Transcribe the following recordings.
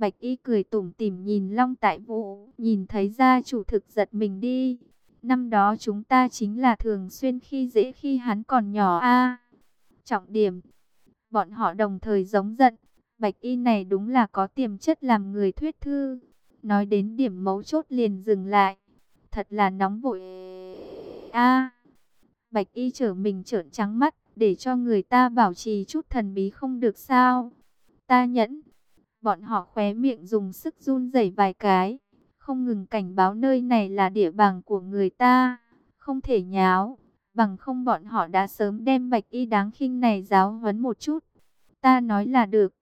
Bạch y cười tủm tỉm nhìn Long Tại Vũ, nhìn thấy gia chủ thực giật mình đi. Năm đó chúng ta chính là thường xuyên khi dễ khi hắn còn nhỏ a. Trọng điểm, bọn họ đồng thời giống giận. Bạch y này đúng là có tiềm chất làm người thuyết thư. Nói đến điểm mấu chốt liền dừng lại. Thật là nóng vội. A. Bạch y trở mình trợn trắng mắt, để cho người ta bảo trì chút thần bí không được sao. Ta nhẫn. Bọn họ khóe miệng dùng sức run rẩy vài cái, không ngừng cảnh báo nơi này là địa bàn của người ta, không thể nháo, bằng không bọn họ đã sớm đem bạch y đáng khinh này giáo huấn một chút. Ta nói là được.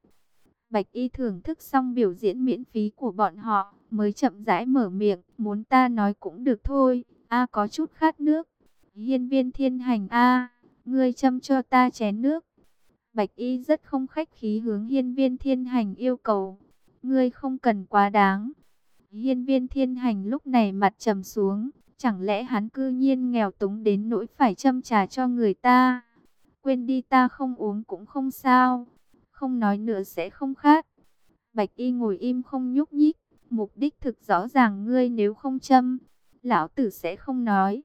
Bạch y thưởng thức xong biểu diễn miễn phí của bọn họ, mới chậm rãi mở miệng, muốn ta nói cũng được thôi, a có chút khát nước. Hiên viên thiên hành a ngươi châm cho ta chén nước. Bạch y rất không khách khí hướng hiên viên thiên hành yêu cầu. Ngươi không cần quá đáng. Hiên viên thiên hành lúc này mặt trầm xuống. Chẳng lẽ hắn cư nhiên nghèo túng đến nỗi phải châm trà cho người ta. Quên đi ta không uống cũng không sao. Không nói nữa sẽ không khát. Bạch y ngồi im không nhúc nhích. Mục đích thực rõ ràng ngươi nếu không châm. Lão tử sẽ không nói.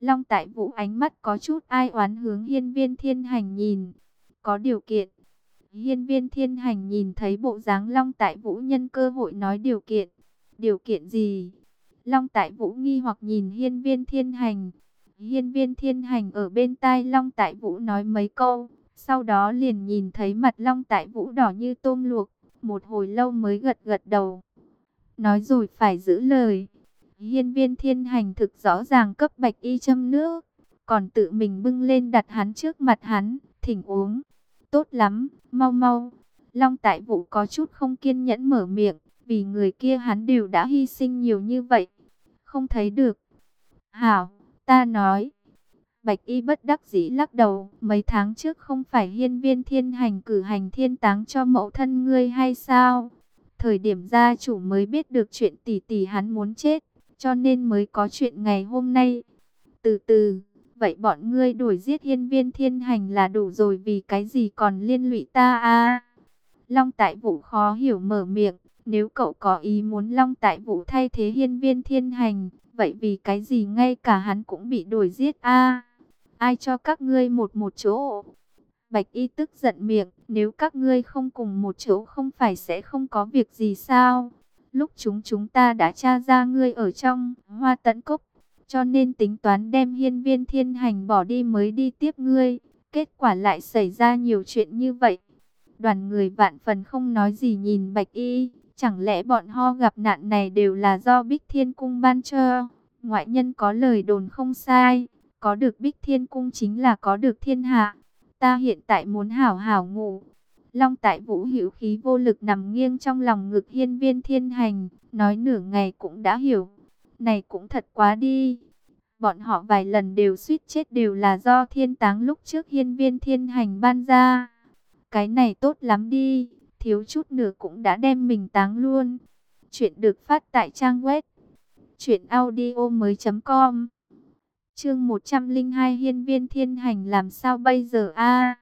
Long tại vũ ánh mắt có chút ai oán hướng hiên viên thiên hành nhìn có điều kiện. Hiên viên thiên hành nhìn thấy bộ dáng Long Tại Vũ nhân cơ hội nói điều kiện. Điều kiện gì? Long Tại Vũ nghi hoặc nhìn hiên viên thiên hành. Hiên viên thiên hành ở bên tai Long Tại Vũ nói mấy câu. Sau đó liền nhìn thấy mặt Long Tại Vũ đỏ như tôm luộc. Một hồi lâu mới gật gật đầu. Nói rồi phải giữ lời. Hiên viên thiên hành thực rõ ràng cấp bạch y châm nước. Còn tự mình bưng lên đặt hắn trước mặt hắn, thỉnh uống. Tốt lắm, mau mau. Long tại vũ có chút không kiên nhẫn mở miệng, vì người kia hắn đều đã hy sinh nhiều như vậy. Không thấy được. Hảo, ta nói. Bạch y bất đắc dĩ lắc đầu, mấy tháng trước không phải hiên viên thiên hành cử hành thiên táng cho mẫu thân ngươi hay sao? Thời điểm gia chủ mới biết được chuyện tỷ tỷ hắn muốn chết, cho nên mới có chuyện ngày hôm nay. Từ từ, Vậy bọn ngươi đuổi giết hiên viên thiên hành là đủ rồi vì cái gì còn liên lụy ta a Long tại vũ khó hiểu mở miệng. Nếu cậu có ý muốn Long tại vũ thay thế hiên viên thiên hành. Vậy vì cái gì ngay cả hắn cũng bị đuổi giết a Ai cho các ngươi một một chỗ? Bạch y tức giận miệng. Nếu các ngươi không cùng một chỗ không phải sẽ không có việc gì sao? Lúc chúng chúng ta đã tra ra ngươi ở trong, hoa tấn cốc cho nên tính toán đem hiên viên thiên hành bỏ đi mới đi tiếp ngươi. Kết quả lại xảy ra nhiều chuyện như vậy. Đoàn người vạn phần không nói gì nhìn bạch y. Chẳng lẽ bọn ho gặp nạn này đều là do Bích Thiên Cung ban cho? Ngoại nhân có lời đồn không sai. Có được Bích Thiên Cung chính là có được thiên hạ. Ta hiện tại muốn hảo hảo ngủ. Long tại vũ hữu khí vô lực nằm nghiêng trong lòng ngực hiên viên thiên hành. Nói nửa ngày cũng đã hiểu này cũng thật quá đi. Bọn họ vài lần đều suýt chết đều là do thiên táng lúc trước hiên viên thiên hành ban ra. Cái này tốt lắm đi, thiếu chút nữa cũng đã đem mình táng luôn. Chuyện được phát tại trang web chuyểnaudio.com Chương 102 Hiên viên thiên hành làm sao bây giờ a?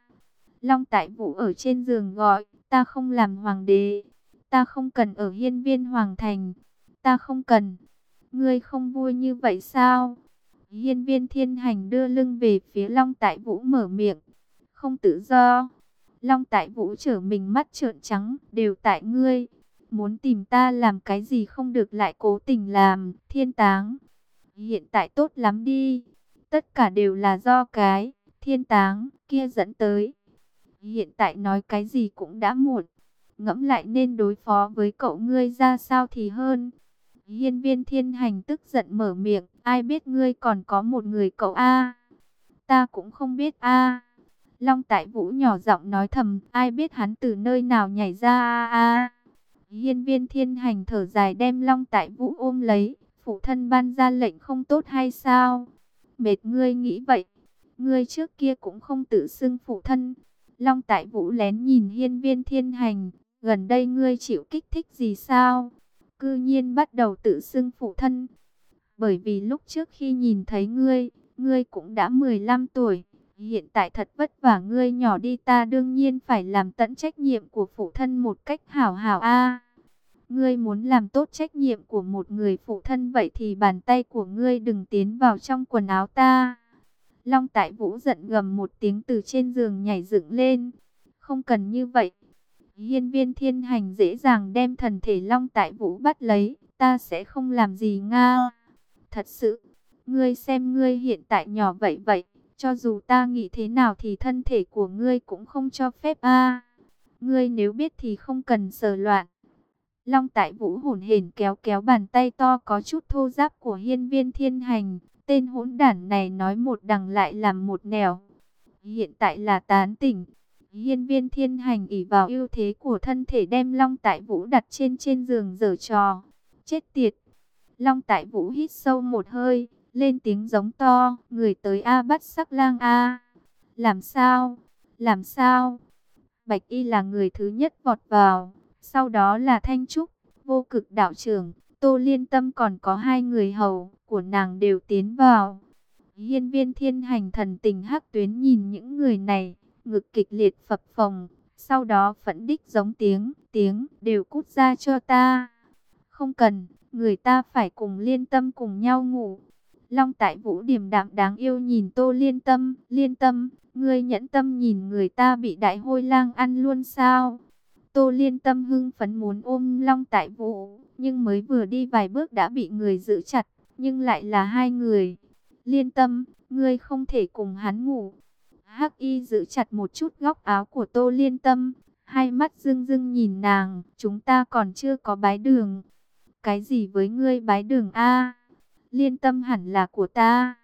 Long Tại Vũ ở trên giường gọi, ta không làm hoàng đế, ta không cần ở hiên viên hoàng thành, ta không cần. Ngươi không vui như vậy sao? Hiên viên thiên hành đưa lưng về phía Long Tại Vũ mở miệng. Không tự do. Long Tại Vũ trở mình mắt trợn trắng. Đều tại ngươi. Muốn tìm ta làm cái gì không được lại cố tình làm. Thiên táng. Hiện tại tốt lắm đi. Tất cả đều là do cái. Thiên táng kia dẫn tới. Hiện tại nói cái gì cũng đã muộn. Ngẫm lại nên đối phó với cậu ngươi ra sao thì hơn. Hiên viên thiên hành tức giận mở miệng, ai biết ngươi còn có một người cậu A. Ta cũng không biết A. Long tại vũ nhỏ giọng nói thầm, ai biết hắn từ nơi nào nhảy ra A A. Hiên viên thiên hành thở dài đem long tại vũ ôm lấy, phụ thân ban ra lệnh không tốt hay sao? Mệt ngươi nghĩ vậy, ngươi trước kia cũng không tự xưng phụ thân. Long tại vũ lén nhìn hiên viên thiên hành, gần đây ngươi chịu kích thích gì sao? Cư nhiên bắt đầu tự xưng phụ thân. Bởi vì lúc trước khi nhìn thấy ngươi, ngươi cũng đã 15 tuổi, hiện tại thật vất vả ngươi nhỏ đi ta đương nhiên phải làm tận trách nhiệm của phụ thân một cách hảo hảo a. Ngươi muốn làm tốt trách nhiệm của một người phụ thân vậy thì bàn tay của ngươi đừng tiến vào trong quần áo ta. Long Tại Vũ giận gầm một tiếng từ trên giường nhảy dựng lên. Không cần như vậy. Hiên viên thiên hành dễ dàng đem thần thể Long Tại Vũ bắt lấy. Ta sẽ không làm gì nga. Thật sự, ngươi xem ngươi hiện tại nhỏ vậy vậy. Cho dù ta nghĩ thế nào thì thân thể của ngươi cũng không cho phép a. Ngươi nếu biết thì không cần sờ loạn. Long tại vũ hồn hển kéo kéo bàn tay to có chút thô giáp của hiên viên thiên hành. Tên hỗn đản này nói một đằng lại làm một nẻo. Hiện tại là tán tỉnh. Hiên viên thiên hành ỉ vào ưu thế của thân thể đem Long tại vũ đặt trên trên giường dở trò. Chết tiệt. Long tại vũ hít sâu một hơi. Lên tiếng giống to. Người tới A bắt sắc lang A. Làm sao? Làm sao? Bạch y là người thứ nhất vọt vào sau đó là Thanh Trúc, vô cực đạo trưởng, Tô Liên Tâm còn có hai người hầu của nàng đều tiến vào. Hiên viên thiên hành thần tình hắc tuyến nhìn những người này, ngực kịch liệt phập phồng, sau đó phẫn đích giống tiếng, tiếng đều cút ra cho ta. Không cần, người ta phải cùng liên tâm cùng nhau ngủ. Long tại vũ điểm đạm đáng yêu nhìn tô liên tâm, liên tâm, ngươi nhẫn tâm nhìn người ta bị đại hôi lang ăn luôn sao? Tô Liên Tâm hưng phấn muốn ôm Long Tại Vũ, nhưng mới vừa đi vài bước đã bị người giữ chặt, nhưng lại là hai người. Liên Tâm, ngươi không thể cùng hắn ngủ. Hắc Y giữ chặt một chút góc áo của Tô Liên Tâm, hai mắt rưng rưng nhìn nàng, chúng ta còn chưa có bái đường. Cái gì với ngươi bái đường a? Liên Tâm hẳn là của ta.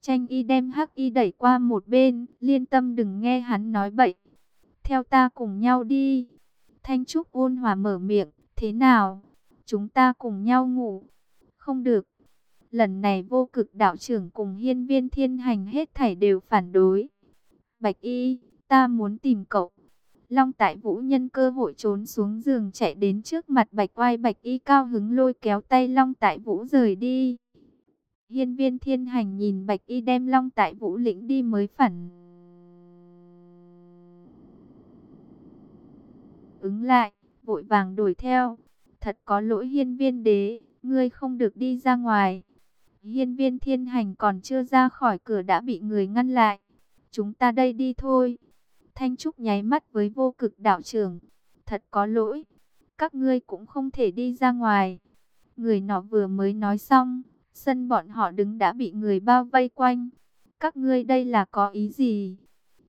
Tranh Y đem Hắc Y đẩy qua một bên, Liên Tâm đừng nghe hắn nói bậy. Theo ta cùng nhau đi. Thanh Trúc ôn hòa mở miệng, thế nào? Chúng ta cùng nhau ngủ. Không được. Lần này vô cực đạo trưởng cùng hiên viên thiên hành hết thảy đều phản đối. Bạch y, ta muốn tìm cậu. Long tại vũ nhân cơ hội trốn xuống giường chạy đến trước mặt bạch oai bạch y cao hứng lôi kéo tay long tại vũ rời đi. Hiên viên thiên hành nhìn bạch y đem long tại vũ lĩnh đi mới phản. ứng lại, vội vàng đuổi theo. Thật có lỗi hiên viên đế, ngươi không được đi ra ngoài. Hiên viên thiên hành còn chưa ra khỏi cửa đã bị người ngăn lại. Chúng ta đây đi thôi. Thanh Trúc nháy mắt với vô cực đạo trưởng. Thật có lỗi, các ngươi cũng không thể đi ra ngoài. Người nọ vừa mới nói xong, sân bọn họ đứng đã bị người bao vây quanh. Các ngươi đây là có ý gì?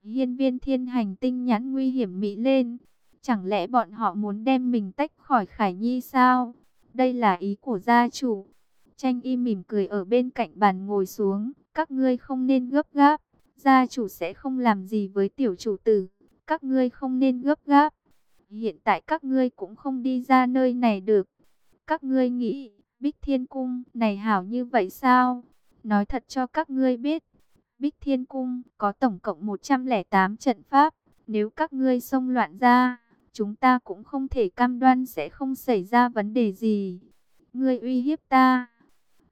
Hiên viên thiên hành tinh nhãn nguy hiểm mỹ lên. Chẳng lẽ bọn họ muốn đem mình tách khỏi Khải Nhi sao? Đây là ý của gia chủ. Tranh y mỉm cười ở bên cạnh bàn ngồi xuống. Các ngươi không nên gấp gáp. Gia chủ sẽ không làm gì với tiểu chủ tử. Các ngươi không nên gấp gáp. Hiện tại các ngươi cũng không đi ra nơi này được. Các ngươi nghĩ, Bích Thiên Cung này hảo như vậy sao? Nói thật cho các ngươi biết. Bích Thiên Cung có tổng cộng 108 trận pháp. Nếu các ngươi xông loạn ra, chúng ta cũng không thể cam đoan sẽ không xảy ra vấn đề gì. Ngươi uy hiếp ta.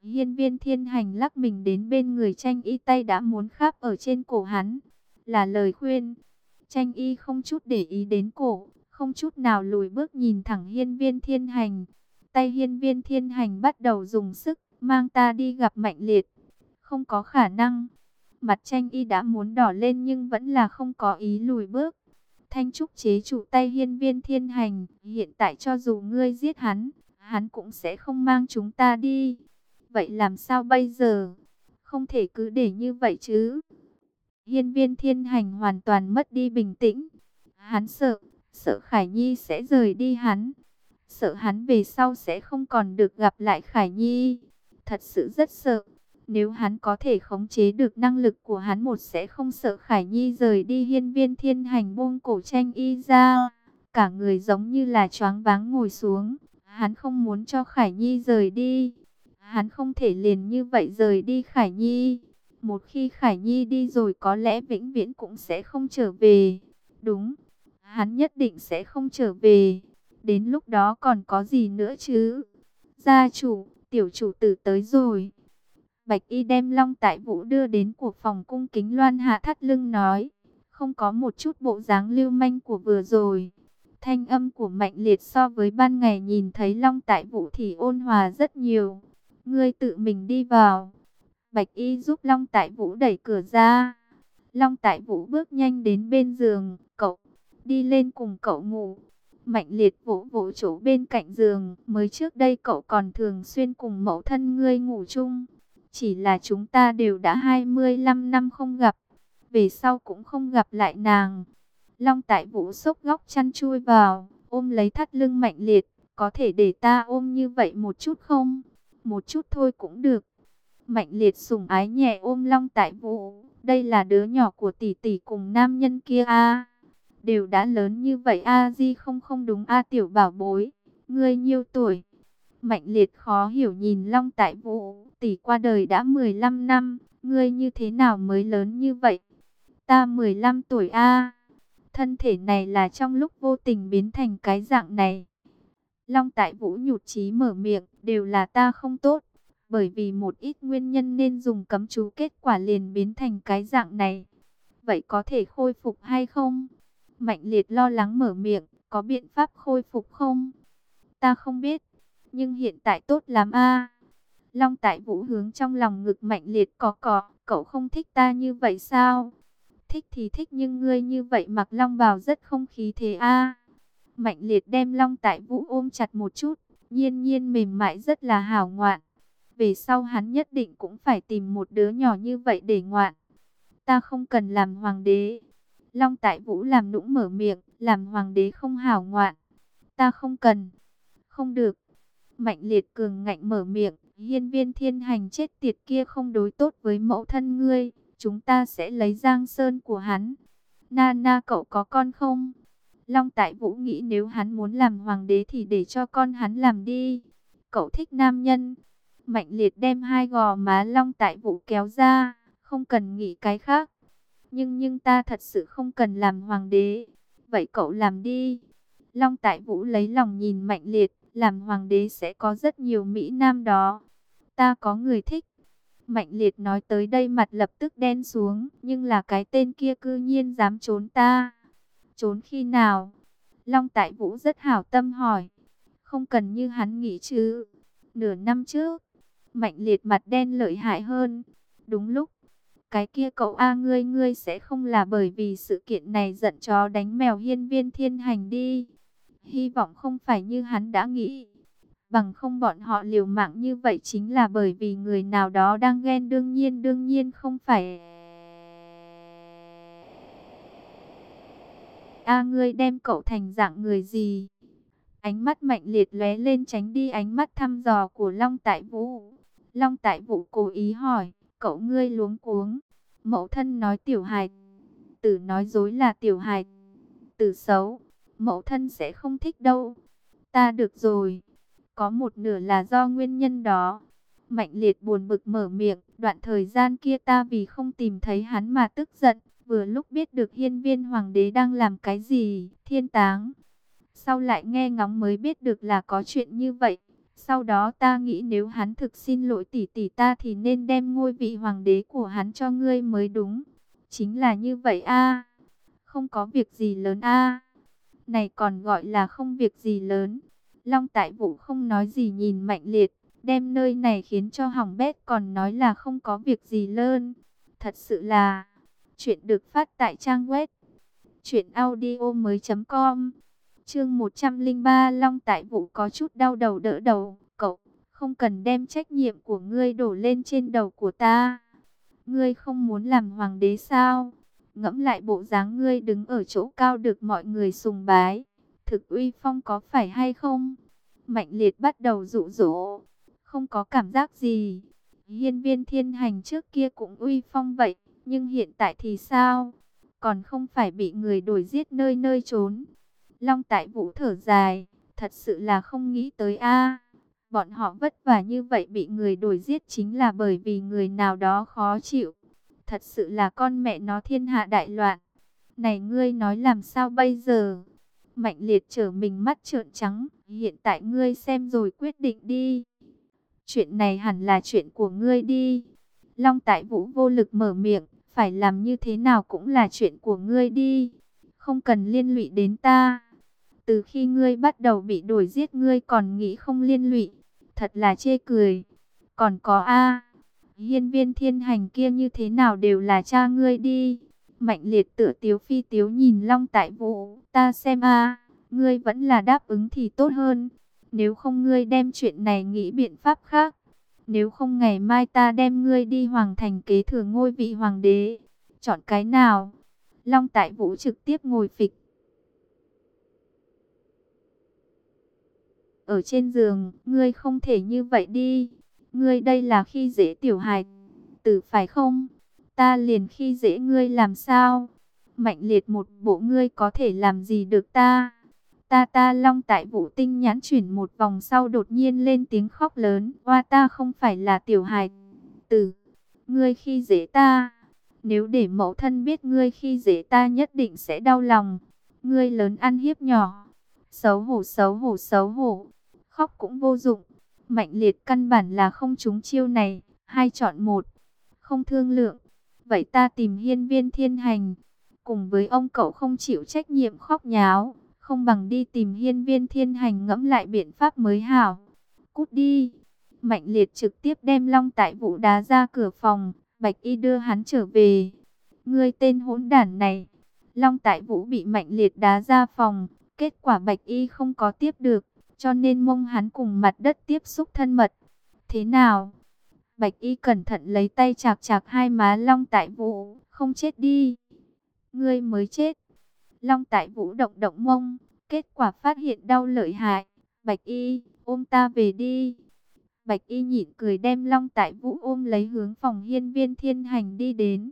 Hiên viên thiên hành lắc mình đến bên người tranh y tay đã muốn khắp ở trên cổ hắn. Là lời khuyên. Tranh y không chút để ý đến cổ, không chút nào lùi bước nhìn thẳng hiên viên thiên hành. Tay hiên viên thiên hành bắt đầu dùng sức, mang ta đi gặp mạnh liệt. Không có khả năng. Mặt tranh y đã muốn đỏ lên nhưng vẫn là không có ý lùi bước. Thanh Trúc chế trụ tay hiên viên thiên hành, hiện tại cho dù ngươi giết hắn, hắn cũng sẽ không mang chúng ta đi. Vậy làm sao bây giờ? Không thể cứ để như vậy chứ. Hiên viên thiên hành hoàn toàn mất đi bình tĩnh. Hắn sợ, sợ Khải Nhi sẽ rời đi hắn. Sợ hắn về sau sẽ không còn được gặp lại Khải Nhi. Thật sự rất sợ. Nếu hắn có thể khống chế được năng lực của hắn một sẽ không sợ Khải Nhi rời đi hiên viên thiên hành buông cổ tranh y ra. Cả người giống như là choáng váng ngồi xuống. Hắn không muốn cho Khải Nhi rời đi. Hắn không thể liền như vậy rời đi Khải Nhi. Một khi Khải Nhi đi rồi có lẽ vĩnh viễn cũng sẽ không trở về. Đúng, hắn nhất định sẽ không trở về. Đến lúc đó còn có gì nữa chứ? Gia chủ, tiểu chủ tử tới rồi. Bạch Y đem Long Tại Vũ đưa đến của phòng cung kính loan hạ thắt lưng nói. Không có một chút bộ dáng lưu manh của vừa rồi. Thanh âm của Mạnh Liệt so với ban ngày nhìn thấy Long Tại Vũ thì ôn hòa rất nhiều. Ngươi tự mình đi vào. Bạch Y giúp Long Tại Vũ đẩy cửa ra. Long Tại Vũ bước nhanh đến bên giường, cậu đi lên cùng cậu ngủ. Mạnh liệt vỗ vỗ chỗ bên cạnh giường, mới trước đây cậu còn thường xuyên cùng mẫu thân ngươi ngủ chung. Chỉ là chúng ta đều đã 25 năm không gặp, về sau cũng không gặp lại nàng. Long tại vũ sốc góc chăn chui vào, ôm lấy thắt lưng mạnh liệt, có thể để ta ôm như vậy một chút không? Một chút thôi cũng được. Mạnh liệt sùng ái nhẹ ôm long tại vũ, đây là đứa nhỏ của tỷ tỷ cùng nam nhân kia a đều đã lớn như vậy a di không không đúng a tiểu bảo bối, ngươi nhiêu tuổi? Mạnh liệt khó hiểu nhìn Long Tại Vũ, tỷ qua đời đã 15 năm, ngươi như thế nào mới lớn như vậy? Ta 15 tuổi a. Thân thể này là trong lúc vô tình biến thành cái dạng này. Long Tại Vũ nhụt chí mở miệng, đều là ta không tốt, bởi vì một ít nguyên nhân nên dùng cấm chú kết quả liền biến thành cái dạng này. Vậy có thể khôi phục hay không? Mạnh liệt lo lắng mở miệng, có biện pháp khôi phục không? Ta không biết, nhưng hiện tại tốt lắm a. Long tại vũ hướng trong lòng ngực mạnh liệt có có, cậu không thích ta như vậy sao? Thích thì thích nhưng ngươi như vậy mặc long bào rất không khí thế a. Mạnh liệt đem long tại vũ ôm chặt một chút, nhiên nhiên mềm mại rất là hào ngoạn. Về sau hắn nhất định cũng phải tìm một đứa nhỏ như vậy để ngoạn. Ta không cần làm hoàng đế, Long Tại Vũ làm nũng mở miệng, làm hoàng đế không hảo ngoạn. Ta không cần. Không được. Mạnh liệt cường ngạnh mở miệng, hiên viên thiên hành chết tiệt kia không đối tốt với mẫu thân ngươi. Chúng ta sẽ lấy giang sơn của hắn. Na na cậu có con không? Long Tại Vũ nghĩ nếu hắn muốn làm hoàng đế thì để cho con hắn làm đi. Cậu thích nam nhân. Mạnh liệt đem hai gò má Long Tại Vũ kéo ra, không cần nghĩ cái khác. Nhưng nhưng ta thật sự không cần làm hoàng đế. Vậy cậu làm đi. Long Tại Vũ lấy lòng nhìn Mạnh Liệt. Làm hoàng đế sẽ có rất nhiều Mỹ Nam đó. Ta có người thích. Mạnh Liệt nói tới đây mặt lập tức đen xuống. Nhưng là cái tên kia cư nhiên dám trốn ta. Trốn khi nào? Long Tại Vũ rất hảo tâm hỏi. Không cần như hắn nghĩ chứ. Nửa năm trước. Mạnh Liệt mặt đen lợi hại hơn. Đúng lúc, cái kia cậu A ngươi ngươi sẽ không là bởi vì sự kiện này giận chó đánh mèo hiên viên thiên hành đi. Hy vọng không phải như hắn đã nghĩ. Bằng không bọn họ liều mạng như vậy chính là bởi vì người nào đó đang ghen đương nhiên đương nhiên không phải... A ngươi đem cậu thành dạng người gì? Ánh mắt mạnh liệt lóe lên tránh đi ánh mắt thăm dò của Long Tại Vũ. Long Tại Vũ cố ý hỏi, cậu ngươi luống cuống. Mẫu thân nói tiểu hài tử nói dối là tiểu hài tử xấu. Mẫu thân sẽ không thích đâu. Ta được rồi. Có một nửa là do nguyên nhân đó. Mạnh liệt buồn bực mở miệng. Đoạn thời gian kia ta vì không tìm thấy hắn mà tức giận. Vừa lúc biết được hiên viên hoàng đế đang làm cái gì. Thiên táng. Sau lại nghe ngóng mới biết được là có chuyện như vậy. Sau đó ta nghĩ nếu hắn thực xin lỗi tỷ tỷ ta thì nên đem ngôi vị hoàng đế của hắn cho ngươi mới đúng. Chính là như vậy a Không có việc gì lớn a Này còn gọi là không việc gì lớn. Long tại vũ không nói gì nhìn mạnh liệt. Đem nơi này khiến cho hỏng bét còn nói là không có việc gì lớn. Thật sự là... Chuyện được phát tại trang web. Chuyện audio mới.com Chương 103 Long Tại Vũ có chút đau đầu đỡ đầu, cậu, không cần đem trách nhiệm của ngươi đổ lên trên đầu của ta. Ngươi không muốn làm hoàng đế sao? Ngẫm lại bộ dáng ngươi đứng ở chỗ cao được mọi người sùng bái. Thực uy phong có phải hay không? Mạnh liệt bắt đầu dụ dỗ. Không có cảm giác gì. Hiên viên thiên hành trước kia cũng uy phong vậy. Nhưng hiện tại thì sao? Còn không phải bị người đuổi giết nơi nơi trốn. Long tại vũ thở dài, thật sự là không nghĩ tới a Bọn họ vất vả như vậy bị người đuổi giết chính là bởi vì người nào đó khó chịu. Thật sự là con mẹ nó thiên hạ đại loạn. Này ngươi nói làm sao bây giờ? Mạnh liệt trở mình mắt trợn trắng. Hiện tại ngươi xem rồi quyết định đi. Chuyện này hẳn là chuyện của ngươi đi. Long tại vũ vô lực mở miệng. Phải làm như thế nào cũng là chuyện của ngươi đi. Không cần liên lụy đến ta từ khi ngươi bắt đầu bị đuổi giết ngươi còn nghĩ không liên lụy. Thật là chê cười. Còn có A. Hiên viên thiên hành kia như thế nào đều là cha ngươi đi. Mạnh liệt tựa tiếu phi tiếu nhìn long tại vũ. Ta xem A. ngươi vẫn là đáp ứng thì tốt hơn. Nếu không ngươi đem chuyện này nghĩ biện pháp khác. Nếu không ngày mai ta đem ngươi đi hoàng thành kế thừa ngôi vị hoàng đế. Chọn cái nào? Long tại vũ trực tiếp ngồi phịch. Ở trên giường, ngươi không thể như vậy đi. Ngươi đây là khi dễ tiểu hài tử phải không? Ta liền khi dễ ngươi làm sao? Mạnh liệt một bộ ngươi có thể làm gì được ta? Ta ta long tại vũ tinh nhãn chuyển một vòng sau đột nhiên lên tiếng khóc lớn. Hoa ta không phải là tiểu hài tử. Ngươi khi dễ ta. Nếu để mẫu thân biết ngươi khi dễ ta nhất định sẽ đau lòng. Ngươi lớn ăn hiếp nhỏ. Xấu hổ xấu hổ xấu hổ. Khóc cũng vô dụng. Mạnh liệt căn bản là không trúng chiêu này. Hai chọn một. Không thương lượng. Vậy ta tìm hiên viên thiên hành. Cùng với ông cậu không chịu trách nhiệm khóc nháo. Không bằng đi tìm hiên viên thiên hành ngẫm lại biện pháp mới hảo. Cút đi. Mạnh liệt trực tiếp đem long tại vũ đá ra cửa phòng. Bạch y đưa hắn trở về. Ngươi tên hỗn đản này. Long tại vũ bị mạnh liệt đá ra phòng. Kết quả bạch y không có tiếp được. Cho nên mông hắn cùng mặt đất tiếp xúc thân mật. Thế nào? Bạch y cẩn thận lấy tay chạc chạc hai má long tại vũ. Không chết đi. Ngươi mới chết. Long tại vũ động động mông. Kết quả phát hiện đau lợi hại. Bạch y, ôm ta về đi. Bạch y nhịn cười đem long tại vũ ôm lấy hướng phòng hiên viên thiên hành đi đến.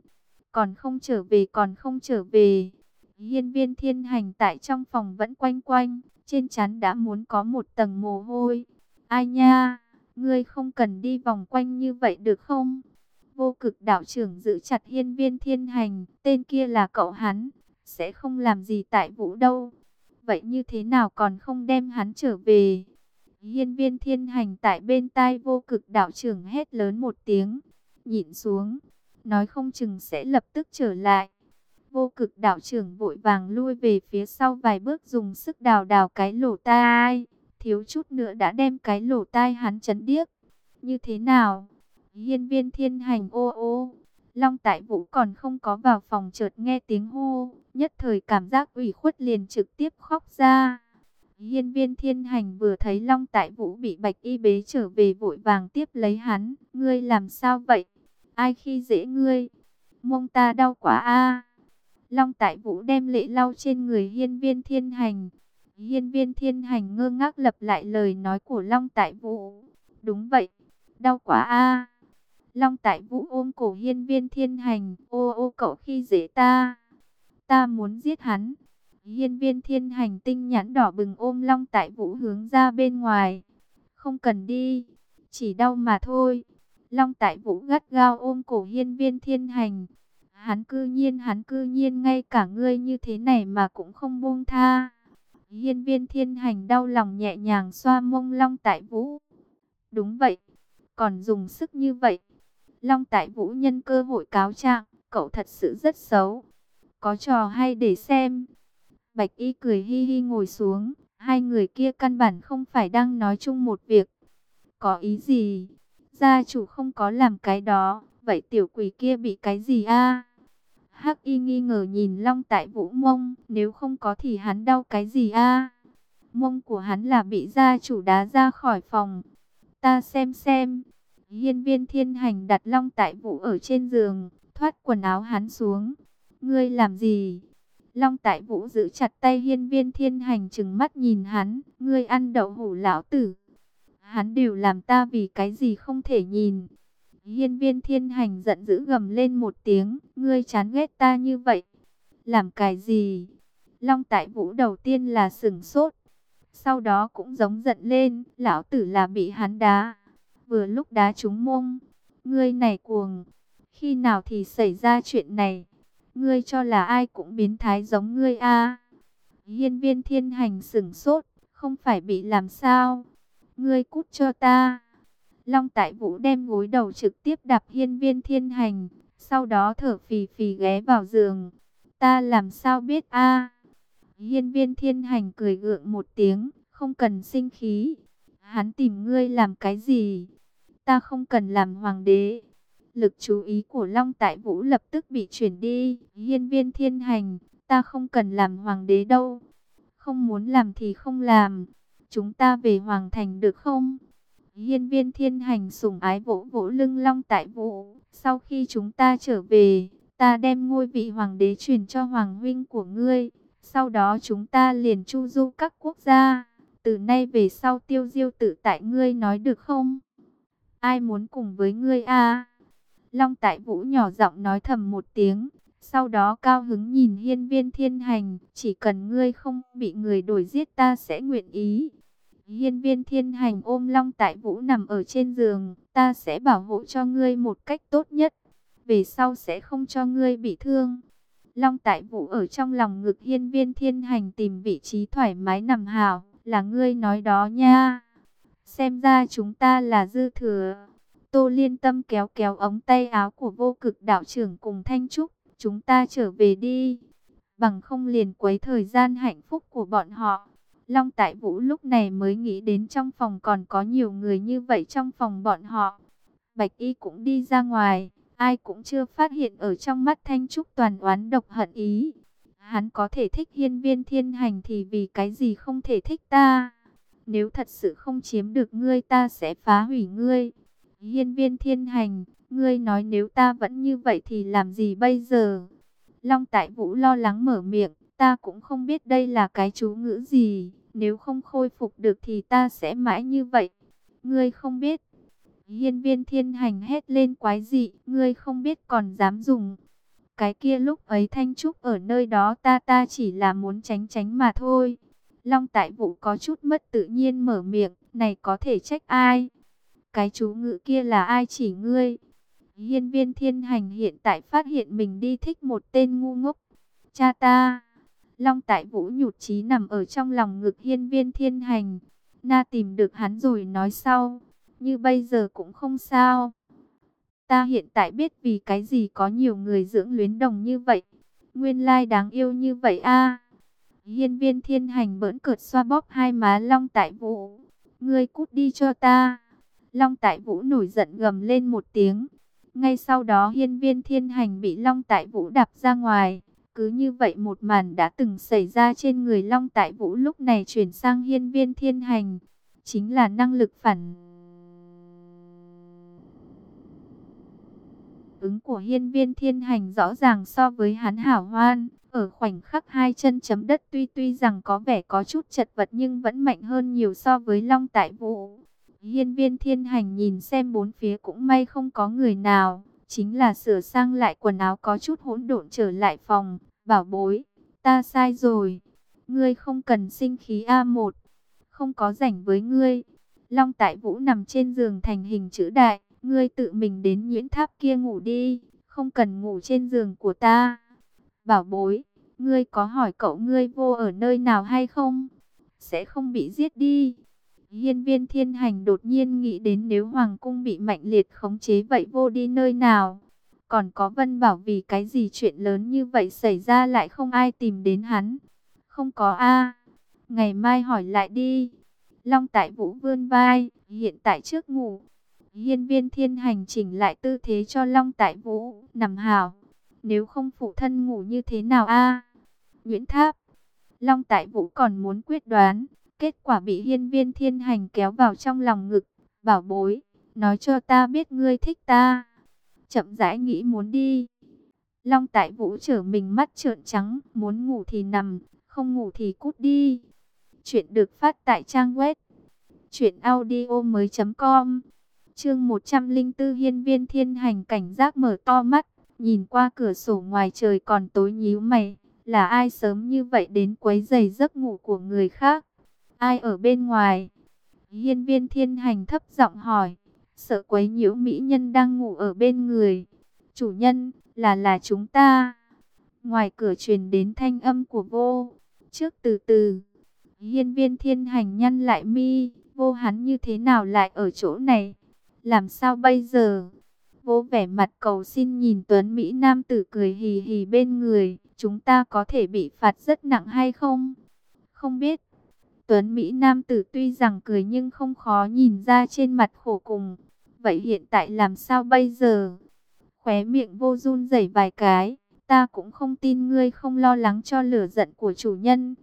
Còn không trở về còn không trở về. Hiên viên thiên hành tại trong phòng vẫn quanh quanh. Trên chắn đã muốn có một tầng mồ hôi. Ai nha, ngươi không cần đi vòng quanh như vậy được không? Vô cực đạo trưởng giữ chặt hiên viên thiên hành. Tên kia là cậu hắn. Sẽ không làm gì tại vũ đâu. Vậy như thế nào còn không đem hắn trở về? Hiên viên thiên hành tại bên tai vô cực đạo trưởng hét lớn một tiếng, nhịn xuống, nói không chừng sẽ lập tức trở lại. Vô cực đạo trưởng vội vàng lui về phía sau vài bước dùng sức đào đào cái lỗ tai, thiếu chút nữa đã đem cái lỗ tai hắn chấn điếc. Như thế nào? Hiên viên thiên hành ô ô, Long Tại Vũ còn không có vào phòng chợt nghe tiếng hô, nhất thời cảm giác ủy khuất liền trực tiếp khóc ra. Hiên viên thiên hành vừa thấy Long Tại Vũ bị bạch y bế trở về vội vàng tiếp lấy hắn. Ngươi làm sao vậy? Ai khi dễ ngươi? Mông ta đau quá a Long Tại Vũ đem lệ lau trên người hiên viên thiên hành. Hiên viên thiên hành ngơ ngác lập lại lời nói của Long Tại Vũ. Đúng vậy, đau quá a Long Tại Vũ ôm cổ hiên viên thiên hành. Ô ô cậu khi dễ ta. Ta muốn giết hắn. Hiên viên thiên hành tinh nhãn đỏ bừng ôm long tại vũ hướng ra bên ngoài. Không cần đi, chỉ đau mà thôi. Long tại vũ gắt gao ôm cổ hiên viên thiên hành. Hắn cư nhiên, hắn cư nhiên ngay cả ngươi như thế này mà cũng không buông tha. Hiên viên thiên hành đau lòng nhẹ nhàng xoa mông long tại vũ. Đúng vậy, còn dùng sức như vậy. Long tại vũ nhân cơ hội cáo trạng, cậu thật sự rất xấu. Có trò hay để xem. Bạch y cười hi hi ngồi xuống. Hai người kia căn bản không phải đang nói chung một việc. Có ý gì? Gia chủ không có làm cái đó. Vậy tiểu quỷ kia bị cái gì a? Hắc y nghi ngờ nhìn long tại vũ mông. Nếu không có thì hắn đau cái gì a? Mông của hắn là bị gia chủ đá ra khỏi phòng. Ta xem xem. Hiên viên thiên hành đặt long tại vũ ở trên giường. Thoát quần áo hắn xuống. Ngươi làm gì? Long Tại Vũ giữ chặt tay hiên viên thiên hành chừng mắt nhìn hắn, ngươi ăn đậu hủ lão tử. Hắn đều làm ta vì cái gì không thể nhìn. Hiên viên thiên hành giận dữ gầm lên một tiếng, ngươi chán ghét ta như vậy. Làm cái gì? Long Tại Vũ đầu tiên là sừng sốt, sau đó cũng giống giận lên, lão tử là bị hắn đá. Vừa lúc đá trúng mông, ngươi này cuồng, khi nào thì xảy ra chuyện này? Ngươi cho là ai cũng biến thái giống ngươi a? Hiên viên thiên hành sừng sốt, không phải bị làm sao? Ngươi cút cho ta. Long tại vũ đem gối đầu trực tiếp đạp hiên viên thiên hành, sau đó thở phì phì ghé vào giường. Ta làm sao biết a? Hiên viên thiên hành cười gượng một tiếng, không cần sinh khí. Hắn tìm ngươi làm cái gì? Ta không cần làm hoàng đế. Lực chú ý của Long Tại Vũ lập tức bị chuyển đi. Hiên viên thiên hành, ta không cần làm hoàng đế đâu. Không muốn làm thì không làm. Chúng ta về hoàng thành được không? Hiên viên thiên hành sủng ái vỗ vỗ lưng Long Tại Vũ. Sau khi chúng ta trở về, ta đem ngôi vị hoàng đế truyền cho hoàng huynh của ngươi. Sau đó chúng ta liền chu du các quốc gia. Từ nay về sau tiêu diêu tự tại ngươi nói được không? Ai muốn cùng với ngươi a? Long Tại Vũ nhỏ giọng nói thầm một tiếng, sau đó cao hứng nhìn hiên viên thiên hành, chỉ cần ngươi không bị người đuổi giết ta sẽ nguyện ý. Hiên viên thiên hành ôm Long Tại Vũ nằm ở trên giường, ta sẽ bảo hộ cho ngươi một cách tốt nhất, về sau sẽ không cho ngươi bị thương. Long Tại Vũ ở trong lòng ngực hiên viên thiên hành tìm vị trí thoải mái nằm hào, là ngươi nói đó nha. Xem ra chúng ta là dư thừa. Tô Liên Tâm kéo kéo ống tay áo của vô cực đạo trưởng cùng Thanh Trúc. Chúng ta trở về đi. Bằng không liền quấy thời gian hạnh phúc của bọn họ. Long Tại Vũ lúc này mới nghĩ đến trong phòng còn có nhiều người như vậy trong phòng bọn họ. Bạch Y cũng đi ra ngoài. Ai cũng chưa phát hiện ở trong mắt Thanh Trúc toàn oán độc hận ý. Hắn có thể thích hiên viên thiên hành thì vì cái gì không thể thích ta? Nếu thật sự không chiếm được ngươi ta sẽ phá hủy ngươi. Hiên viên thiên hành, ngươi nói nếu ta vẫn như vậy thì làm gì bây giờ? Long Tại Vũ lo lắng mở miệng, ta cũng không biết đây là cái chú ngữ gì. Nếu không khôi phục được thì ta sẽ mãi như vậy. Ngươi không biết. Hiên viên thiên hành hét lên quái dị, ngươi không biết còn dám dùng. Cái kia lúc ấy Thanh Trúc ở nơi đó ta ta chỉ là muốn tránh tránh mà thôi. Long Tại Vũ có chút mất tự nhiên mở miệng, này có thể trách ai? Cái chú ngữ kia là ai chỉ ngươi? Hiên viên thiên hành hiện tại phát hiện mình đi thích một tên ngu ngốc. Cha ta! Long tại vũ nhụt chí nằm ở trong lòng ngực hiên viên thiên hành. Na tìm được hắn rồi nói sau. Như bây giờ cũng không sao. Ta hiện tại biết vì cái gì có nhiều người dưỡng luyến đồng như vậy. Nguyên lai đáng yêu như vậy a. Hiên viên thiên hành bỡn cợt xoa bóp hai má Long tại vũ. Ngươi cút đi cho ta. Long Tại Vũ nổi giận gầm lên một tiếng. Ngay sau đó hiên viên thiên hành bị Long Tại Vũ đạp ra ngoài. Cứ như vậy một màn đã từng xảy ra trên người Long Tại Vũ lúc này chuyển sang hiên viên thiên hành. Chính là năng lực phản ứng của hiên viên thiên hành rõ ràng so với hắn hảo hoan. Ở khoảnh khắc hai chân chấm đất tuy tuy rằng có vẻ có chút chật vật nhưng vẫn mạnh hơn nhiều so với Long Tại Vũ. Hiên viên thiên hành nhìn xem bốn phía cũng may không có người nào. Chính là sửa sang lại quần áo có chút hỗn độn trở lại phòng. Bảo bối, ta sai rồi. Ngươi không cần sinh khí A1. Không có rảnh với ngươi. Long tại vũ nằm trên giường thành hình chữ đại. Ngươi tự mình đến nhuyễn tháp kia ngủ đi. Không cần ngủ trên giường của ta. Bảo bối, ngươi có hỏi cậu ngươi vô ở nơi nào hay không? Sẽ không bị giết đi. Hiên viên thiên hành đột nhiên nghĩ đến nếu Hoàng cung bị mạnh liệt khống chế vậy vô đi nơi nào. Còn có Vân Bảo vì cái gì chuyện lớn như vậy xảy ra lại không ai tìm đến hắn. Không có a Ngày mai hỏi lại đi. Long tại vũ vươn vai, hiện tại trước ngủ. Hiên viên thiên hành chỉnh lại tư thế cho Long tại vũ, nằm hào. Nếu không phụ thân ngủ như thế nào a Nguyễn Tháp. Long tại vũ còn muốn quyết đoán, Kết quả bị hiên viên thiên hành kéo vào trong lòng ngực. Bảo bối, nói cho ta biết ngươi thích ta. Chậm rãi nghĩ muốn đi. Long tại vũ trở mình mắt trợn trắng. Muốn ngủ thì nằm, không ngủ thì cút đi. Chuyện được phát tại trang web. Chuyện audio mới com. Chương 104 hiên viên thiên hành cảnh giác mở to mắt. Nhìn qua cửa sổ ngoài trời còn tối nhíu mày. Là ai sớm như vậy đến quấy giày giấc ngủ của người khác? Ai ở bên ngoài? Hiên viên thiên hành thấp giọng hỏi. Sợ quấy nhiễu mỹ nhân đang ngủ ở bên người. Chủ nhân, là là chúng ta. Ngoài cửa truyền đến thanh âm của vô. Trước từ từ. Hiên viên thiên hành nhăn lại mi. Vô hắn như thế nào lại ở chỗ này? Làm sao bây giờ? Vô vẻ mặt cầu xin nhìn Tuấn Mỹ Nam tử cười hì hì bên người, chúng ta có thể bị phạt rất nặng hay không? Không biết. Tuấn Mỹ Nam tử tuy rằng cười nhưng không khó nhìn ra trên mặt khổ cùng. Vậy hiện tại làm sao bây giờ? Khóe miệng vô run rẩy vài cái, ta cũng không tin ngươi không lo lắng cho lửa giận của chủ nhân.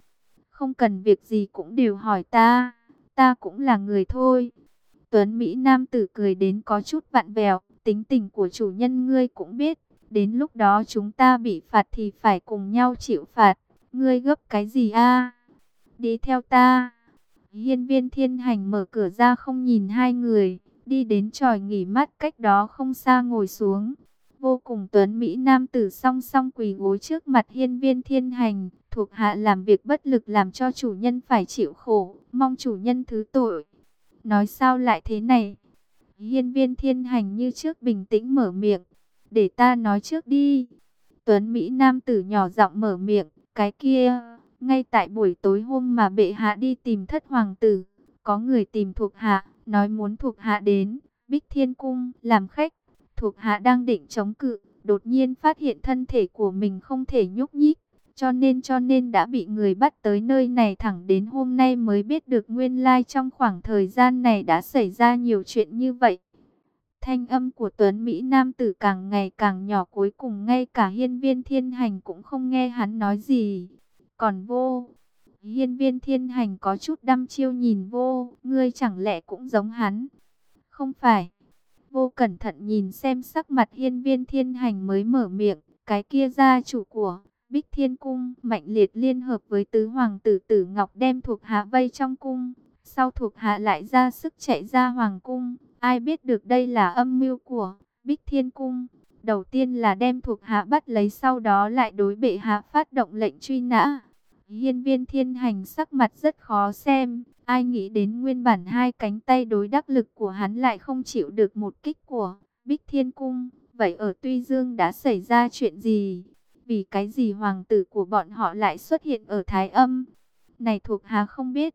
Không cần việc gì cũng đều hỏi ta, ta cũng là người thôi. Tuấn Mỹ Nam tử cười đến có chút vặn vẹo, tính tình của chủ nhân ngươi cũng biết. Đến lúc đó chúng ta bị phạt thì phải cùng nhau chịu phạt. Ngươi gấp cái gì a? Đi theo ta. Hiên viên thiên hành mở cửa ra không nhìn hai người. Đi đến tròi nghỉ mắt cách đó không xa ngồi xuống. Vô cùng tuấn Mỹ Nam tử song song quỳ gối trước mặt hiên viên thiên hành. Thuộc hạ làm việc bất lực làm cho chủ nhân phải chịu khổ. Mong chủ nhân thứ tội. Nói sao lại thế này? Hiên viên thiên hành như trước bình tĩnh mở miệng. Để ta nói trước đi. Tuấn Mỹ Nam tử nhỏ giọng mở miệng. Cái kia, ngay tại buổi tối hôm mà bệ hạ đi tìm thất hoàng tử. Có người tìm thuộc hạ, nói muốn thuộc hạ đến. Bích Thiên Cung, làm khách. Thuộc hạ đang định chống cự. Đột nhiên phát hiện thân thể của mình không thể nhúc nhích. Cho nên cho nên đã bị người bắt tới nơi này thẳng đến hôm nay mới biết được nguyên lai trong khoảng thời gian này đã xảy ra nhiều chuyện như vậy. Thanh âm của Tuấn Mỹ Nam tử càng ngày càng nhỏ cuối cùng ngay cả hiên viên thiên hành cũng không nghe hắn nói gì. Còn vô, hiên viên thiên hành có chút đăm chiêu nhìn vô, ngươi chẳng lẽ cũng giống hắn? Không phải. Vô cẩn thận nhìn xem sắc mặt hiên viên thiên hành mới mở miệng, cái kia gia chủ của Bích Thiên Cung, mạnh liệt liên hợp với tứ hoàng tử tử Ngọc đem thuộc hạ vây trong cung. Sau thuộc hạ lại ra sức chạy ra hoàng cung. Ai biết được đây là âm mưu của Bích Thiên Cung. Đầu tiên là đem thuộc hạ bắt lấy, sau đó lại đối bệ hạ phát động lệnh truy nã. Hiên viên thiên hành sắc mặt rất khó xem. Ai nghĩ đến nguyên bản hai cánh tay đối đắc lực của hắn lại không chịu được một kích của Bích Thiên Cung. Vậy ở Tuy Dương đã xảy ra chuyện gì? Vì cái gì hoàng tử của bọn họ lại xuất hiện ở Thái Âm? Này thuộc hạ không biết.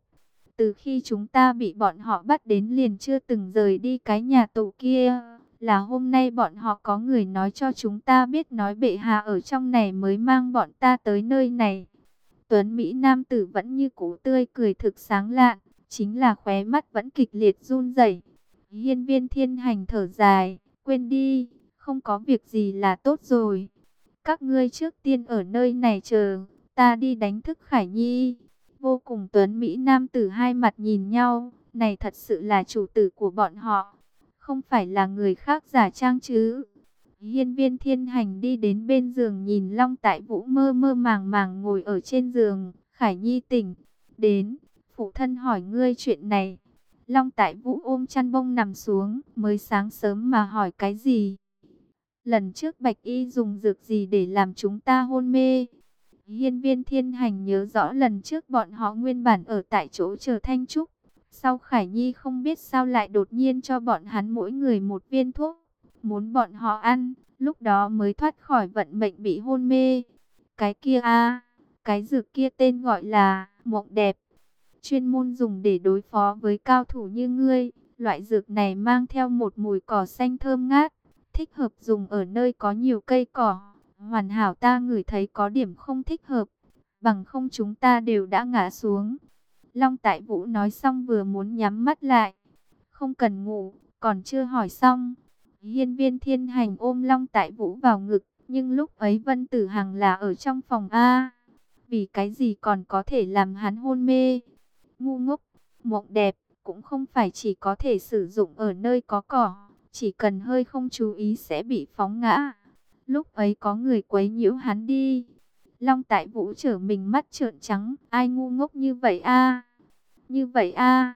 Từ khi chúng ta bị bọn họ bắt đến liền chưa từng rời đi cái nhà tù kia. Là hôm nay bọn họ có người nói cho chúng ta biết nói bệ hạ ở trong này mới mang bọn ta tới nơi này. Tuấn Mỹ Nam tử vẫn như cũ tươi cười thực sáng lạ Chính là khóe mắt vẫn kịch liệt run rẩy. Hiên viên thiên hành thở dài. Quên đi, không có việc gì là tốt rồi. Các ngươi trước tiên ở nơi này chờ, ta đi đánh thức Khải Nhi. Vô cùng tuấn Mỹ Nam tử hai mặt nhìn nhau, này thật sự là chủ tử của bọn họ, không phải là người khác giả trang chứ. Hiên viên thiên hành đi đến bên giường nhìn Long Tại Vũ mơ mơ màng màng ngồi ở trên giường, Khải Nhi tỉnh, đến, phụ thân hỏi ngươi chuyện này. Long Tại Vũ ôm chăn bông nằm xuống, mới sáng sớm mà hỏi cái gì? Lần trước Bạch Y dùng dược gì để làm chúng ta hôn mê? Hiên viên thiên hành nhớ rõ lần trước bọn họ nguyên bản ở tại chỗ chờ Thanh Trúc. Sau Khải Nhi không biết sao lại đột nhiên cho bọn hắn mỗi người một viên thuốc. Muốn bọn họ ăn, lúc đó mới thoát khỏi vận mệnh bị hôn mê. Cái kia a cái dược kia tên gọi là mộng đẹp. Chuyên môn dùng để đối phó với cao thủ như ngươi. Loại dược này mang theo một mùi cỏ xanh thơm ngát thích hợp dùng ở nơi có nhiều cây cỏ. Hoàn hảo ta ngửi thấy có điểm không thích hợp, bằng không chúng ta đều đã ngã xuống. Long Tại Vũ nói xong vừa muốn nhắm mắt lại. Không cần ngủ, còn chưa hỏi xong. Hiên viên thiên hành ôm Long Tại Vũ vào ngực, nhưng lúc ấy Vân Tử Hằng là ở trong phòng A. Vì cái gì còn có thể làm hắn hôn mê? Ngu ngốc, mộng đẹp, cũng không phải chỉ có thể sử dụng ở nơi có cỏ chỉ cần hơi không chú ý sẽ bị phóng ngã. Lúc ấy có người quấy nhiễu hắn đi. Long tại vũ trở mình mắt trợn trắng, ai ngu ngốc như vậy a Như vậy a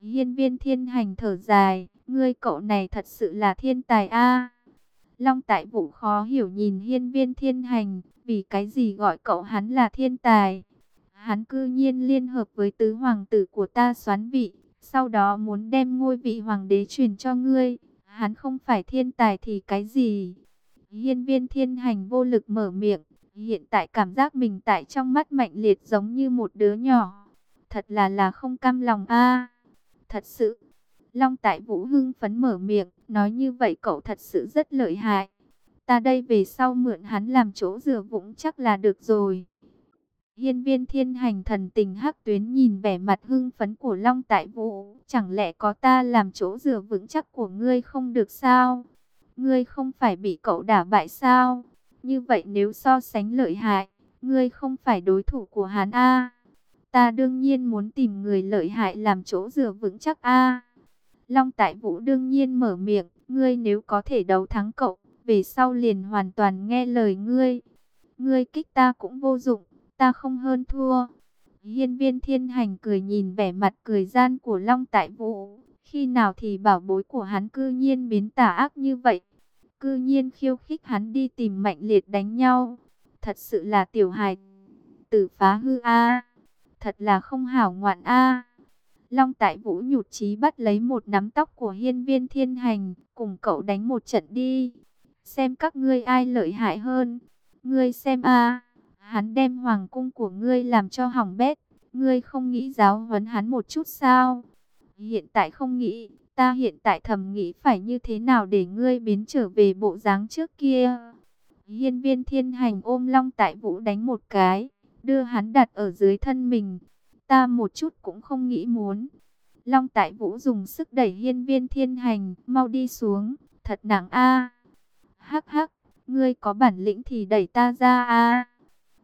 Hiên viên thiên hành thở dài, ngươi cậu này thật sự là thiên tài a Long tại vũ khó hiểu nhìn hiên viên thiên hành, vì cái gì gọi cậu hắn là thiên tài. Hắn cư nhiên liên hợp với tứ hoàng tử của ta xoán vị, sau đó muốn đem ngôi vị hoàng đế truyền cho ngươi. Hắn không phải thiên tài thì cái gì? Hiên viên thiên hành vô lực mở miệng. Hiện tại cảm giác mình tại trong mắt mạnh liệt giống như một đứa nhỏ. Thật là là không cam lòng a Thật sự. Long Tại Vũ hưng phấn mở miệng, nói như vậy cậu thật sự rất lợi hại. Ta đây về sau mượn hắn làm chỗ dựa vũng chắc là được rồi. Hiên viên thiên hành thần tình hắc tuyến nhìn vẻ mặt hưng phấn của Long Tại Vũ. Chẳng lẽ có ta làm chỗ dựa vững chắc của ngươi không được sao? Ngươi không phải bị cậu đả bại sao? Như vậy nếu so sánh lợi hại, ngươi không phải đối thủ của hắn a Ta đương nhiên muốn tìm người lợi hại làm chỗ dựa vững chắc a Long Tại Vũ đương nhiên mở miệng, ngươi nếu có thể đấu thắng cậu, về sau liền hoàn toàn nghe lời ngươi. Ngươi kích ta cũng vô dụng, ta không hơn thua. Hiên viên thiên hành cười nhìn vẻ mặt cười gian của Long Tại Vũ. Khi nào thì bảo bối của hắn cư nhiên biến tà ác như vậy. Cư nhiên khiêu khích hắn đi tìm mạnh liệt đánh nhau. Thật sự là tiểu hài tử phá hư a Thật là không hảo ngoạn a Long Tại Vũ nhụt chí bắt lấy một nắm tóc của hiên viên thiên hành. Cùng cậu đánh một trận đi. Xem các ngươi ai lợi hại hơn. Ngươi xem a hắn đem hoàng cung của ngươi làm cho hỏng bét, ngươi không nghĩ giáo huấn hắn một chút sao? Hiện tại không nghĩ, ta hiện tại thầm nghĩ phải như thế nào để ngươi biến trở về bộ dáng trước kia. Hiên viên thiên hành ôm long tại vũ đánh một cái, đưa hắn đặt ở dưới thân mình. Ta một chút cũng không nghĩ muốn. Long tại vũ dùng sức đẩy hiên viên thiên hành, mau đi xuống, thật nặng a. Hắc hắc, ngươi có bản lĩnh thì đẩy ta ra a.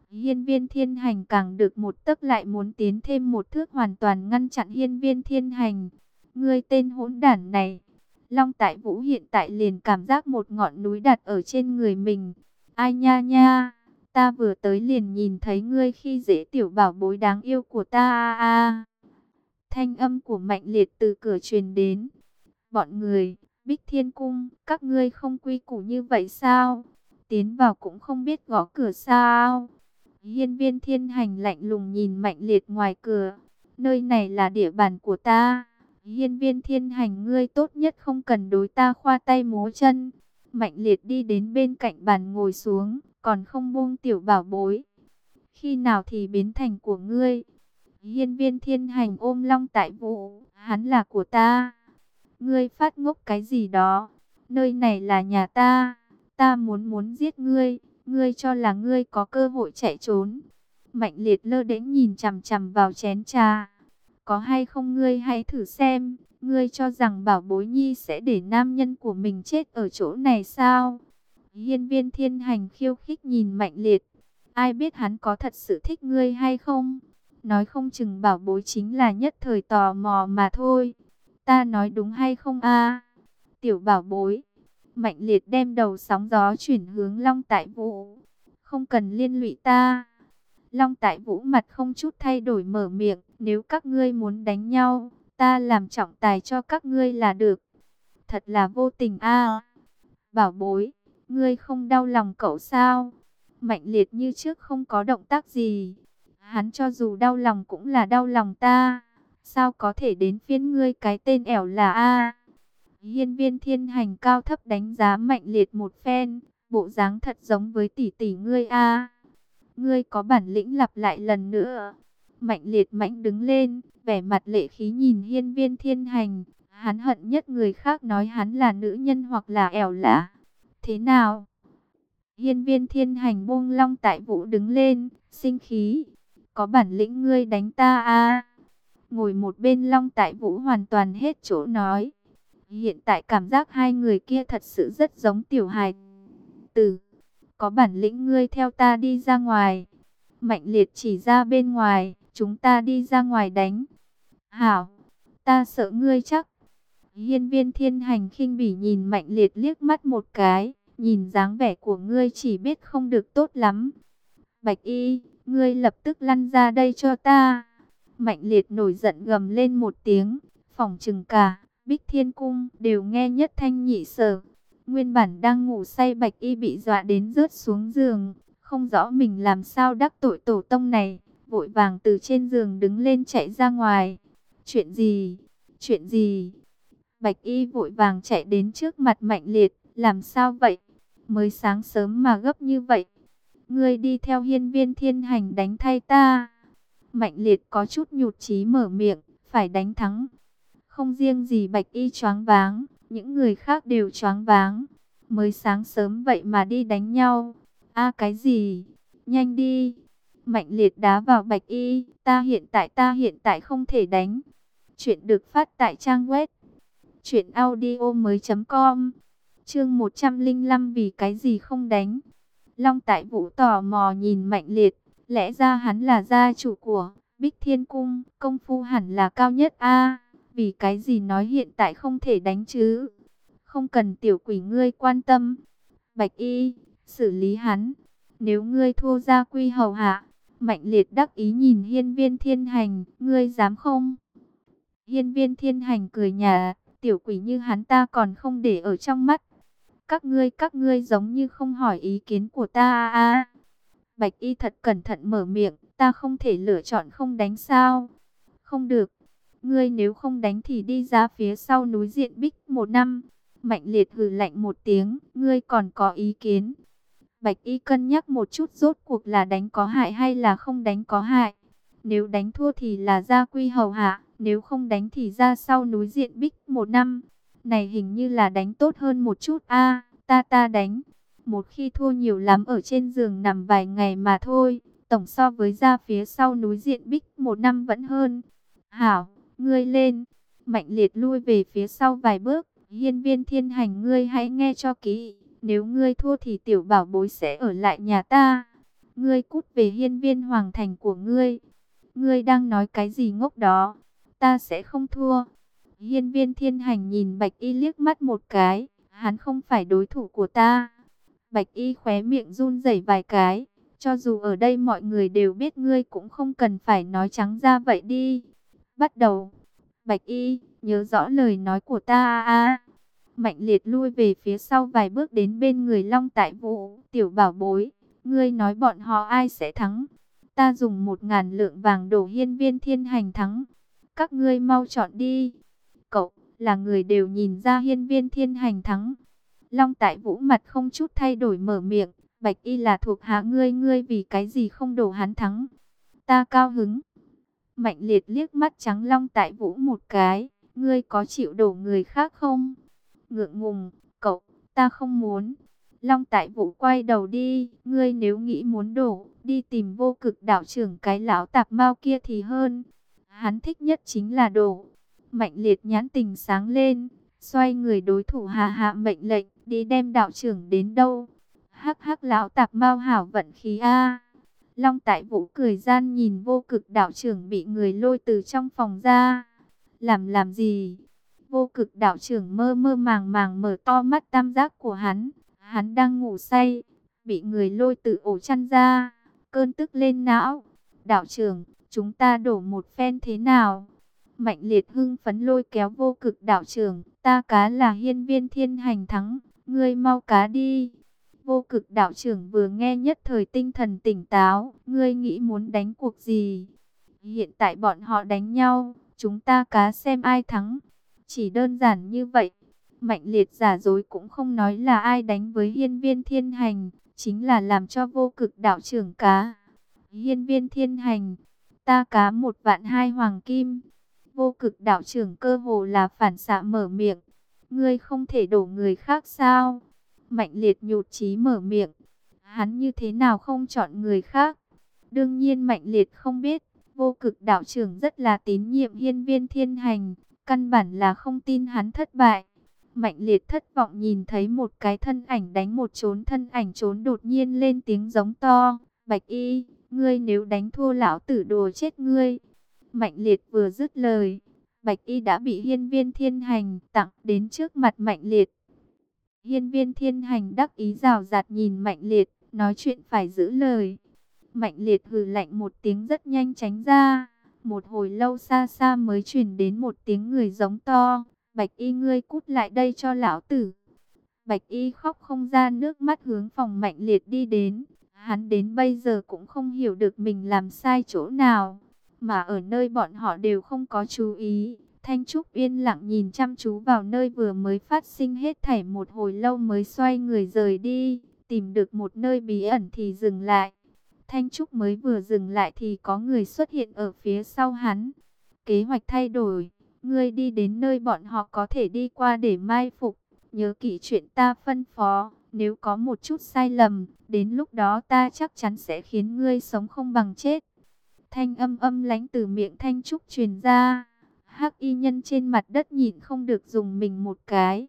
Hiên viên thiên hành càng được một tấc lại muốn tiến thêm một thước hoàn toàn ngăn chặn hiên viên thiên hành. Ngươi tên hỗn đản này. Long tại vũ hiện tại liền cảm giác một ngọn núi đặt ở trên người mình. Ai nha nha, ta vừa tới liền nhìn thấy ngươi khi dễ tiểu bảo bối đáng yêu của ta a a. Thanh âm của mạnh liệt từ cửa truyền đến. Bọn người, Bích Thiên Cung, các ngươi không quy củ như vậy sao? Tiến vào cũng không biết gõ cửa sao? Hiên viên thiên hành lạnh lùng nhìn mạnh liệt ngoài cửa. Nơi này là địa bàn của ta. Hiên viên thiên hành ngươi tốt nhất không cần đối ta khoa tay múa chân. Mạnh liệt đi đến bên cạnh bàn ngồi xuống, còn không buông tiểu bảo bối. Khi nào thì biến thành của ngươi? Hiên viên thiên hành ôm long tại vũ, hắn là của ta. Ngươi phát ngốc cái gì đó? Nơi này là nhà ta, ta muốn muốn giết ngươi. Ngươi cho là ngươi có cơ hội chạy trốn. Mạnh liệt lơ đến nhìn chằm chằm vào chén trà. Có hay không ngươi hãy thử xem. Ngươi cho rằng bảo bối nhi sẽ để nam nhân của mình chết ở chỗ này sao? Hiên viên thiên hành khiêu khích nhìn mạnh liệt. Ai biết hắn có thật sự thích ngươi hay không? Nói không chừng bảo bối chính là nhất thời tò mò mà thôi. Ta nói đúng hay không a Tiểu bảo bối, Mạnh liệt đem đầu sóng gió chuyển hướng Long Tại Vũ. Không cần liên lụy ta. Long Tại Vũ mặt không chút thay đổi mở miệng. Nếu các ngươi muốn đánh nhau, ta làm trọng tài cho các ngươi là được. Thật là vô tình a Bảo bối, ngươi không đau lòng cậu sao? Mạnh liệt như trước không có động tác gì. Hắn cho dù đau lòng cũng là đau lòng ta. Sao có thể đến phiên ngươi cái tên ẻo là A? Hiên viên thiên hành cao thấp đánh giá mạnh liệt một phen, bộ dáng thật giống với tỷ tỷ ngươi a. Ngươi có bản lĩnh lặp lại lần nữa. Mạnh liệt mạnh đứng lên, vẻ mặt lệ khí nhìn hiên viên thiên hành. Hắn hận nhất người khác nói hắn là nữ nhân hoặc là ẻo lạ. Thế nào? Hiên viên thiên hành buông long tại vũ đứng lên, sinh khí. Có bản lĩnh ngươi đánh ta a Ngồi một bên long tại vũ hoàn toàn hết chỗ nói. Hiện tại cảm giác hai người kia thật sự rất giống tiểu hài từ Có bản lĩnh ngươi theo ta đi ra ngoài. Mạnh liệt chỉ ra bên ngoài, chúng ta đi ra ngoài đánh. Hảo, ta sợ ngươi chắc. Hiên viên thiên hành khinh bỉ nhìn mạnh liệt liếc mắt một cái. Nhìn dáng vẻ của ngươi chỉ biết không được tốt lắm. Bạch y, ngươi lập tức lăn ra đây cho ta. Mạnh liệt nổi giận gầm lên một tiếng, phòng trừng cả. Bích Thiên Cung đều nghe nhất thanh nhị sở. Nguyên bản đang ngủ say bạch y bị dọa đến rớt xuống giường. Không rõ mình làm sao đắc tội tổ tông này. Vội vàng từ trên giường đứng lên chạy ra ngoài. Chuyện gì? Chuyện gì? Bạch y vội vàng chạy đến trước mặt mạnh liệt. Làm sao vậy? Mới sáng sớm mà gấp như vậy. Ngươi đi theo hiên viên thiên hành đánh thay ta. Mạnh liệt có chút nhụt chí mở miệng. Phải đánh thắng không riêng gì bạch y choáng váng, những người khác đều choáng váng. Mới sáng sớm vậy mà đi đánh nhau. a cái gì? Nhanh đi! Mạnh liệt đá vào bạch y, ta hiện tại ta hiện tại không thể đánh. Chuyện được phát tại trang web chuyện audio mới .com Chương 105 vì cái gì không đánh? Long Tại Vũ tò mò nhìn Mạnh Liệt, lẽ ra hắn là gia chủ của Bích Thiên Cung, công phu hẳn là cao nhất a, vì cái gì nói hiện tại không thể đánh chứ? Không cần tiểu quỷ ngươi quan tâm. Bạch Y, xử lý hắn. Nếu ngươi thua ra quy hầu hạ, Mạnh Liệt đắc ý nhìn Hiên Viên Thiên Hành, ngươi dám không? Hiên Viên Thiên Hành cười nhả tiểu quỷ như hắn ta còn không để ở trong mắt. Các ngươi, các ngươi giống như không hỏi ý kiến của ta à. à. Bạch y thật cẩn thận mở miệng, ta không thể lựa chọn không đánh sao. Không được, ngươi nếu không đánh thì đi ra phía sau núi diện bích một năm. Mạnh liệt hừ lạnh một tiếng, ngươi còn có ý kiến. Bạch y cân nhắc một chút rốt cuộc là đánh có hại hay là không đánh có hại. Nếu đánh thua thì là gia quy hầu hạ, nếu không đánh thì ra sau núi diện bích một năm. Này hình như là đánh tốt hơn một chút a ta ta đánh. Một khi thua nhiều lắm ở trên giường nằm vài ngày mà thôi, tổng so với ra phía sau núi diện bích một năm vẫn hơn. Hảo, ngươi lên, mạnh liệt lui về phía sau vài bước, hiên viên thiên hành ngươi hãy nghe cho kỹ, nếu ngươi thua thì tiểu bảo bối sẽ ở lại nhà ta. Ngươi cút về hiên viên hoàng thành của ngươi. Ngươi đang nói cái gì ngốc đó? Ta sẽ không thua. Hiên viên thiên hành nhìn bạch y liếc mắt một cái. Hắn không phải đối thủ của ta. Bạch y khóe miệng run rẩy vài cái. Cho dù ở đây mọi người đều biết ngươi cũng không cần phải nói trắng ra vậy đi. Bắt đầu. Bạch y, nhớ rõ lời nói của ta a. Mạnh liệt lui về phía sau vài bước đến bên người Long Tại Vũ. Tiểu bảo bối, ngươi nói bọn họ ai sẽ thắng? Ta dùng một ngàn lượng vàng đổ hiên viên thiên hành thắng. Các ngươi mau chọn đi. Cậu, là người đều nhìn ra hiên viên thiên hành thắng. Long tại vũ mặt không chút thay đổi mở miệng. Bạch y là thuộc hạ ngươi ngươi vì cái gì không đổ hắn thắng. Ta cao hứng. Mạnh liệt liếc mắt trắng long tại vũ một cái. Ngươi có chịu đổ người khác không? Ngượng ngùng, cậu, ta không muốn. Long tại vũ quay đầu đi. Ngươi nếu nghĩ muốn đổ, đi tìm vô cực đạo trưởng cái lão tạp mau kia thì hơn. Hắn thích nhất chính là đổ. Mạnh liệt nhãn tình sáng lên, xoay người đối thủ hạ hạ mệnh lệnh, đi đem đạo trưởng đến đâu. Hắc hắc lão tạp mau hảo vận khí a. Long tại vũ cười gian nhìn vô cực đạo trưởng bị người lôi từ trong phòng ra. Làm làm gì? Vô cực đạo trưởng mơ mơ màng màng mở to mắt tam giác của hắn. Hắn đang ngủ say, bị người lôi từ ổ chăn ra. Cơn tức lên não. Đạo trưởng, chúng ta đổ một phen thế nào? Mạnh liệt hưng phấn lôi kéo vô cực đạo trưởng, ta cá là hiên viên thiên hành thắng, ngươi mau cá đi. Vô cực đạo trưởng vừa nghe nhất thời tinh thần tỉnh táo, ngươi nghĩ muốn đánh cuộc gì? Hiện tại bọn họ đánh nhau, chúng ta cá xem ai thắng. Chỉ đơn giản như vậy. Mạnh liệt giả dối cũng không nói là ai đánh với hiên viên thiên hành, chính là làm cho vô cực đạo trưởng cá. Hiên viên thiên hành, ta cá một vạn hai hoàng kim. Vô cực đạo trưởng cơ hồ là phản xạ mở miệng. Ngươi không thể đổ người khác sao? Mạnh liệt nhụt chí mở miệng. Hắn như thế nào không chọn người khác? Đương nhiên mạnh liệt không biết. Vô cực đạo trưởng rất là tín nhiệm hiên viên thiên hành. Căn bản là không tin hắn thất bại. Mạnh liệt thất vọng nhìn thấy một cái thân ảnh đánh một trốn thân ảnh trốn đột nhiên lên tiếng giống to. Bạch y, ngươi nếu đánh thua lão tử đồ chết ngươi. Mạnh liệt vừa dứt lời, Bạch Y đã bị hiên viên thiên hành tặng đến trước mặt mạnh liệt. Hiên viên thiên hành đắc ý rào rạt nhìn mạnh liệt, nói chuyện phải giữ lời. Mạnh liệt hừ lạnh một tiếng rất nhanh tránh ra. Một hồi lâu xa xa mới truyền đến một tiếng người giống to. Bạch y ngươi cút lại đây cho lão tử. Bạch y khóc không ra nước mắt hướng phòng mạnh liệt đi đến. Hắn đến bây giờ cũng không hiểu được mình làm sai chỗ nào mà ở nơi bọn họ đều không có chú ý. Thanh Trúc yên lặng nhìn chăm chú vào nơi vừa mới phát sinh hết thảy một hồi lâu mới xoay người rời đi, tìm được một nơi bí ẩn thì dừng lại. Thanh Trúc mới vừa dừng lại thì có người xuất hiện ở phía sau hắn. Kế hoạch thay đổi, Ngươi đi đến nơi bọn họ có thể đi qua để mai phục. Nhớ kỹ chuyện ta phân phó. Nếu có một chút sai lầm, đến lúc đó ta chắc chắn sẽ khiến ngươi sống không bằng chết. Thanh âm âm lánh từ miệng Thanh Trúc truyền ra. Hắc y nhân trên mặt đất nhìn không được dùng mình một cái.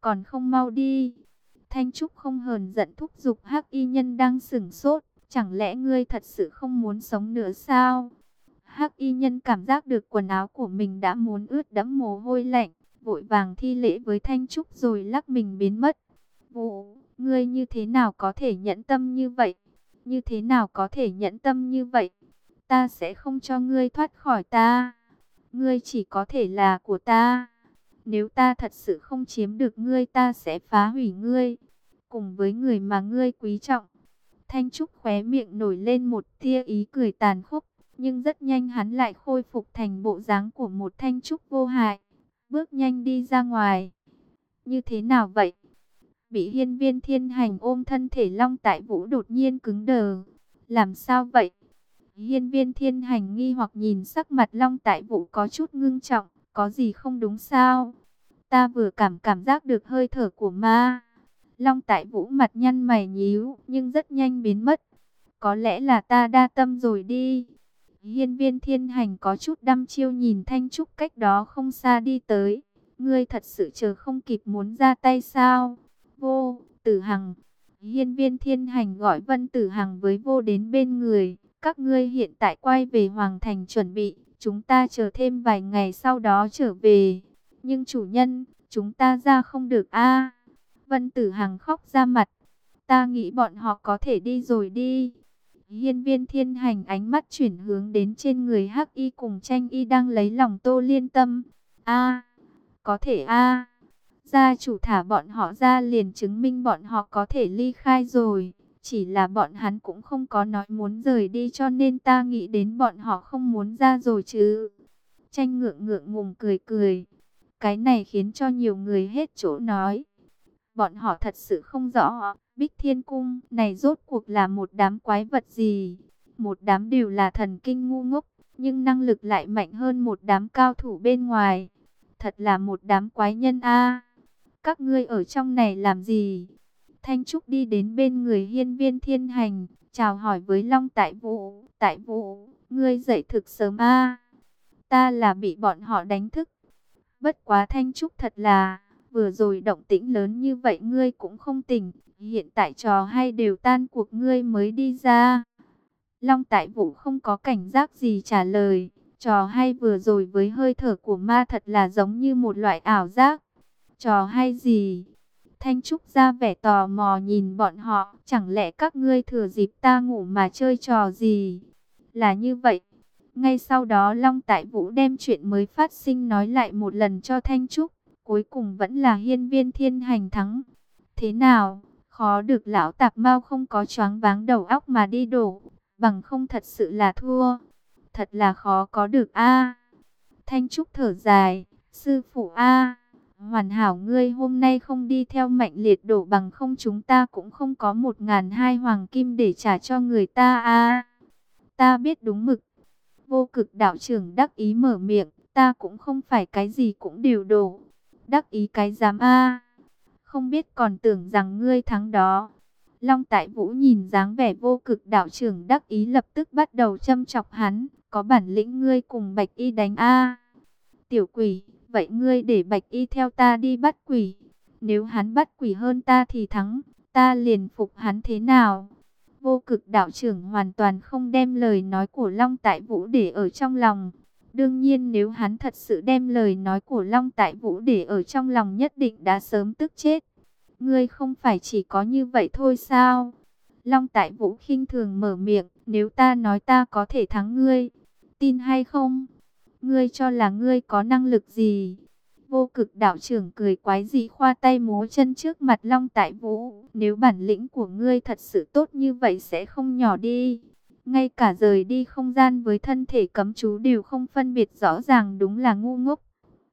Còn không mau đi. Thanh Trúc không hờn giận thúc giục Hắc y nhân đang sửng sốt. Chẳng lẽ ngươi thật sự không muốn sống nữa sao? Hắc y nhân cảm giác được quần áo của mình đã muốn ướt đẫm mồ hôi lạnh, vội vàng thi lễ với Thanh Trúc rồi lắc mình biến mất. Vụ, ngươi như thế nào có thể nhẫn tâm như vậy? Như thế nào có thể nhẫn tâm như vậy? Ta sẽ không cho ngươi thoát khỏi ta. Ngươi chỉ có thể là của ta. Nếu ta thật sự không chiếm được ngươi, ta sẽ phá hủy ngươi. Cùng với người mà ngươi quý trọng. Thanh Trúc khóe miệng nổi lên một tia ý cười tàn khốc. Nhưng rất nhanh hắn lại khôi phục thành bộ dáng của một Thanh Trúc vô hại. Bước nhanh đi ra ngoài. Như thế nào vậy? Bị hiên viên thiên hành ôm thân thể long tại vũ đột nhiên cứng đờ. Làm sao vậy? Hiên viên thiên hành nghi hoặc nhìn sắc mặt long tại vũ có chút ngưng trọng. Có gì không đúng sao? Ta vừa cảm cảm giác được hơi thở của ma. Long tại vũ mặt nhăn mày nhíu nhưng rất nhanh biến mất. Có lẽ là ta đa tâm rồi đi. Hiên viên thiên hành có chút đăm chiêu nhìn Thanh Trúc cách đó không xa đi tới. Ngươi thật sự chờ không kịp muốn ra tay sao? Vô, tử hằng. Hiên viên thiên hành gọi Vân Tử Hằng với vô đến bên người. Các ngươi hiện tại quay về Hoàng Thành chuẩn bị. Chúng ta chờ thêm vài ngày sau đó trở về. Nhưng chủ nhân, chúng ta ra không được a Vân Tử Hằng khóc ra mặt. Ta nghĩ bọn họ có thể đi rồi đi. Hiên viên thiên hành ánh mắt chuyển hướng đến trên người hắc y cùng tranh y đang lấy lòng tô liên tâm. a có thể a Gia chủ thả bọn họ ra liền chứng minh bọn họ có thể ly khai rồi. Chỉ là bọn hắn cũng không có nói muốn rời đi cho nên ta nghĩ đến bọn họ không muốn ra rồi chứ. Tranh ngượng ngượng ngùng cười cười. Cái này khiến cho nhiều người hết chỗ nói. Bọn họ thật sự không rõ, Bích Thiên Cung này rốt cuộc là một đám quái vật gì? Một đám đều là thần kinh ngu ngốc, nhưng năng lực lại mạnh hơn một đám cao thủ bên ngoài. Thật là một đám quái nhân a. Các ngươi ở trong này làm gì? Thanh Trúc đi đến bên người hiên viên thiên hành, chào hỏi với Long Tại Vũ. Tại Vũ, ngươi dậy thực sớm a Ta là bị bọn họ đánh thức. Bất quá Thanh Trúc thật là Vừa rồi động tĩnh lớn như vậy ngươi cũng không tỉnh, hiện tại trò hay đều tan cuộc ngươi mới đi ra. Long tại vũ không có cảnh giác gì trả lời, trò hay vừa rồi với hơi thở của ma thật là giống như một loại ảo giác. Trò hay gì? Thanh Trúc ra vẻ tò mò nhìn bọn họ, chẳng lẽ các ngươi thừa dịp ta ngủ mà chơi trò gì? Là như vậy. Ngay sau đó Long Tại Vũ đem chuyện mới phát sinh nói lại một lần cho Thanh Trúc. Cuối cùng vẫn là hiên viên thiên hành thắng. Thế nào, khó được lão tạp mau không có choáng váng đầu óc mà đi đổ, bằng không thật sự là thua. Thật là khó có được a Thanh Trúc thở dài, sư phụ a hoàn hảo ngươi hôm nay không đi theo mạnh liệt đổ bằng không chúng ta cũng không có một ngàn hai hoàng kim để trả cho người ta a Ta biết đúng mực. Vô cực đạo trưởng đắc ý mở miệng, ta cũng không phải cái gì cũng đều đổ đắc ý cái dám a Không biết còn tưởng rằng ngươi thắng đó. Long Tại Vũ nhìn dáng vẻ vô cực đạo trưởng đắc ý lập tức bắt đầu châm chọc hắn. Có bản lĩnh ngươi cùng Bạch Y đánh a Tiểu quỷ, vậy ngươi để Bạch Y theo ta đi bắt quỷ. Nếu hắn bắt quỷ hơn ta thì thắng, ta liền phục hắn thế nào? Vô cực đạo trưởng hoàn toàn không đem lời nói của Long Tại Vũ để ở trong lòng. Đương nhiên nếu hắn thật sự đem lời nói của Long Tại Vũ để ở trong lòng nhất định đã sớm tức chết. Ngươi không phải chỉ có như vậy thôi sao? Long Tại Vũ khinh thường mở miệng, nếu ta nói ta có thể thắng ngươi, tin hay không? Ngươi cho là ngươi có năng lực gì? Vô cực đạo trưởng cười quái dị khoa tay múa chân trước mặt Long Tại Vũ. Nếu bản lĩnh của ngươi thật sự tốt như vậy sẽ không nhỏ đi. Ngay cả rời đi không gian với thân thể cấm chú đều không phân biệt rõ ràng đúng là ngu ngốc.